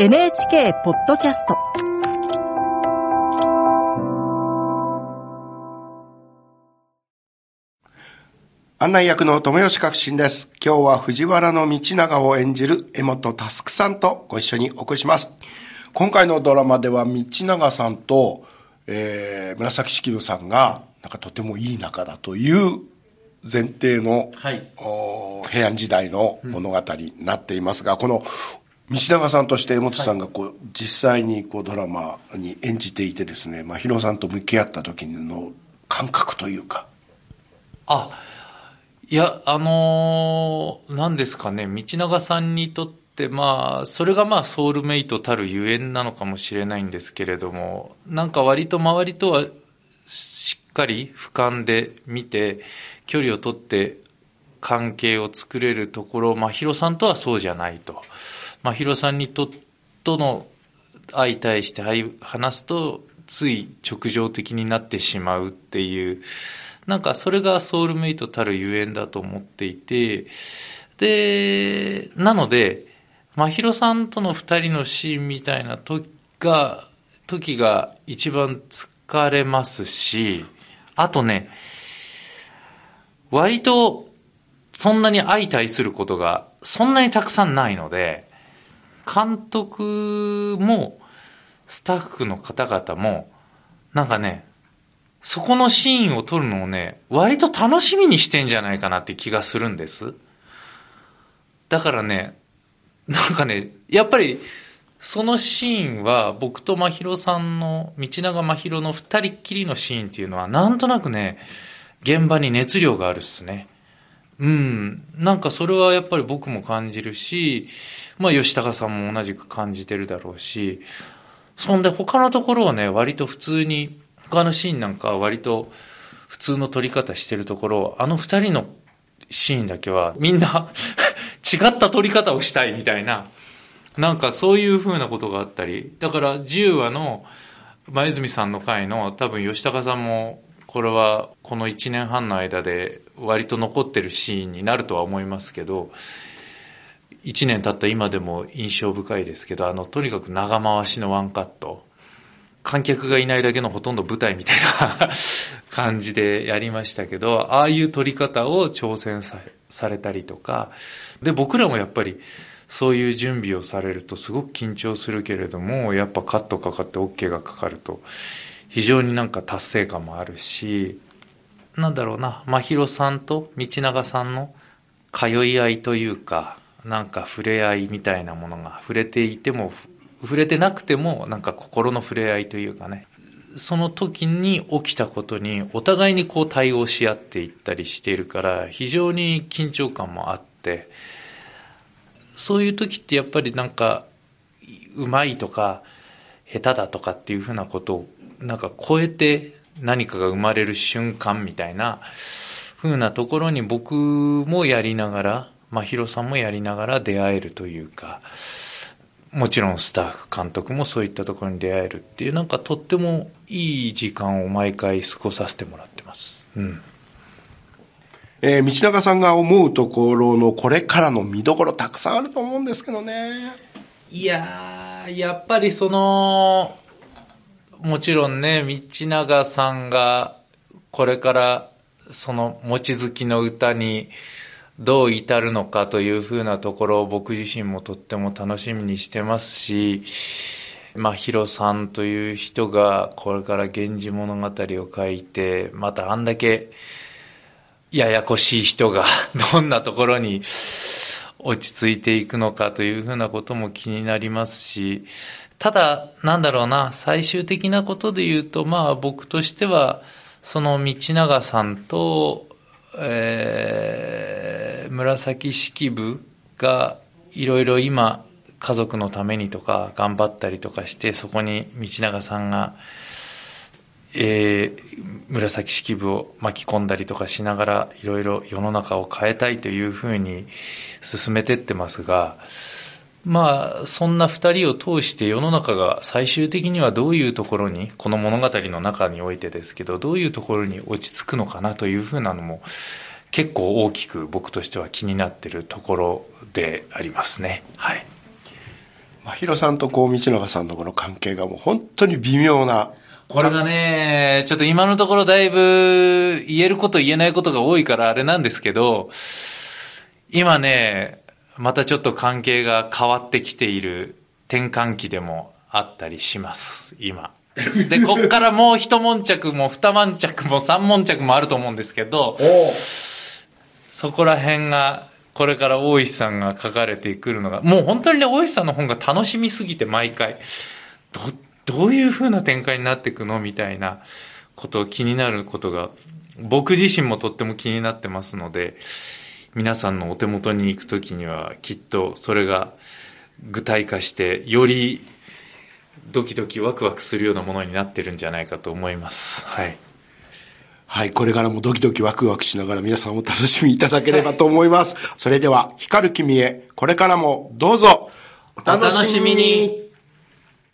NHK ポッドキャスト案内役の友吉革新です。今日は藤原道長を演じる江本佑さんとご一緒にお送りします。今回のドラマでは道長さんと、えー、紫式部さんが、なんかとてもいい仲だという前提の、はいお平安時代の物語になっていますが、この道長さんとして江本さんがこう、実際にこうドラマに演じていてですね、まあ、ヒロさんと向き合った時の感覚というか、あ、いや、あのー、何ですかね、道長さんにとって、まあ、それがまあ、ソウルメイトたるゆえんなのかもしれないんですけれども、なんか割と周りとはしっかり俯瞰で見て、距離を取って関係を作れるところ、まあ、ヒロさんとはそうじゃないと。まあ、ヒロさんにと、との相対して話すと、つい直情的になってしまうっていう、なんかそれがソウルメイトたるゆえんだと思っていて、で、なので、まひろさんとの二人のシーンみたいな時が、時が一番疲れますし、あとね、割とそんなに相対することがそんなにたくさんないので、監督もスタッフの方々も、なんかね、そこのシーンを撮るのをね、割と楽しみにしてんじゃないかなって気がするんです。だからね、なんかね、やっぱり、そのシーンは僕と真宙さんの、道長真宙の二人っきりのシーンっていうのは、なんとなくね、現場に熱量があるっすね。うん。なんかそれはやっぱり僕も感じるし、まあ吉高さんも同じく感じてるだろうし、そんで他のところはね、割と普通に、他のシーンなんかは割と普通の撮り方してるところ、あの二人のシーンだけはみんな 違った撮り方をしたいみたいな、なんかそういう風なことがあったり、だから10話の前泉さんの回の多分吉高さんもこれはこの1年半の間で割と残ってるシーンになるとは思いますけど、1年経った今でも印象深いですけど、あの、とにかく長回しのワンカット。観客がいないだけのほとんど舞台みたいな 感じでやりましたけど、ああいう撮り方を挑戦されたりとか、で、僕らもやっぱりそういう準備をされるとすごく緊張するけれども、やっぱカットかかって OK がかかると、非常になんか達成感もあるし、なんだろうな、真宙さんと道長さんの通い合いというか、なんか触れ合いみたいなものが触れていても、触れてなくても、なんか心の触れ合いというかね、その時に起きたことにお互いにこう対応し合っていったりしているから、非常に緊張感もあって、そういう時ってやっぱりなんか、うまいとか、下手だとかっていうふうなことを、なんか超えて何かが生まれる瞬間みたいな、ふうなところに僕もやりながら、まあ、ヒロさんもやりながら出会えるというか、もちろんスタッフ、監督もそういったところに出会えるっていう、なんかとってもいい時間を毎回過ごさせてもらってます。うん。えー、道長さんが思うところのこれからの見どころたくさんあると思うんですけどね。いやー、やっぱりその、もちろんね、道長さんがこれからその望月の歌にどう至るのかというふうなところを僕自身もとっても楽しみにしてますし、まあ、ヒロさんという人がこれから源氏物語を書いて、またあんだけややこしい人が どんなところに落ち着いていくのかというふうなことも気になりますし、ただ、なんだろうな、最終的なことで言うと、まあ僕としては、その道長さんと、えー、紫式部がいろいろ今、家族のためにとか頑張ったりとかして、そこに道長さんが、えー、紫式部を巻き込んだりとかしながらいろいろ世の中を変えたいというふうに進めてってますが、まあ、そんな二人を通して世の中が最終的にはどういうところに、この物語の中においてですけど、どういうところに落ち着くのかなというふうなのも結構大きく僕としては気になっているところでありますね。はい。真宙さんとこう、道永さんのこの関係がもう本当に微妙な。これがね、ちょっと今のところだいぶ言えること言えないことが多いからあれなんですけど、今ね、またちょっと関係が変わってきている転換期でもあったりします、今。で、こっからもう一悶着も二悶着も三悶着もあると思うんですけど、そこら辺が、これから大石さんが書かれてくるのが、もう本当にね、大石さんの本が楽しみすぎて毎回、ど、どういう風な展開になっていくのみたいなこと気になることが、僕自身もとっても気になってますので、皆さんのお手元に行くときには、きっとそれが具体化して、よりドキドキワクワクするようなものになってるんじゃないかと思います。はい。はい、これからもドキドキワクワクしながら皆さんお楽しみいただければと思います。それでは、光る君へ、これからもどうぞ、お楽しみに